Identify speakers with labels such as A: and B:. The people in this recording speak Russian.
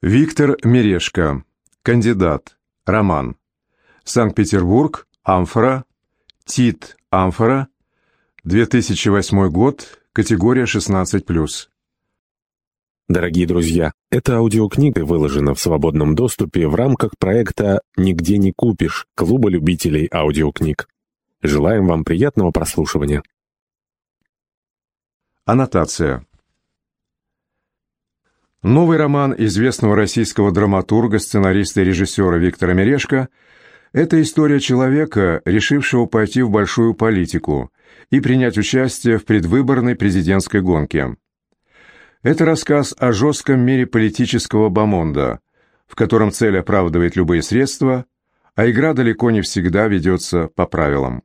A: Виктор Мерешко. Кандидат. Роман. Санкт-Петербург. Амфора. Тит. Амфора. 2008 год. Категория 16+.
B: Дорогие друзья, эта аудиокнига выложена в свободном доступе в рамках проекта «Нигде не купишь» Клуба любителей аудиокниг. Желаем вам приятного прослушивания.
A: Аннотация. Новый роман известного российского драматурга, сценариста и режиссера Виктора Мерешко – это история человека, решившего пойти в большую политику и принять участие в предвыборной президентской гонке. Это рассказ о жестком мире политического бомонда, в котором цель оправдывает любые средства, а игра далеко не всегда ведется по правилам.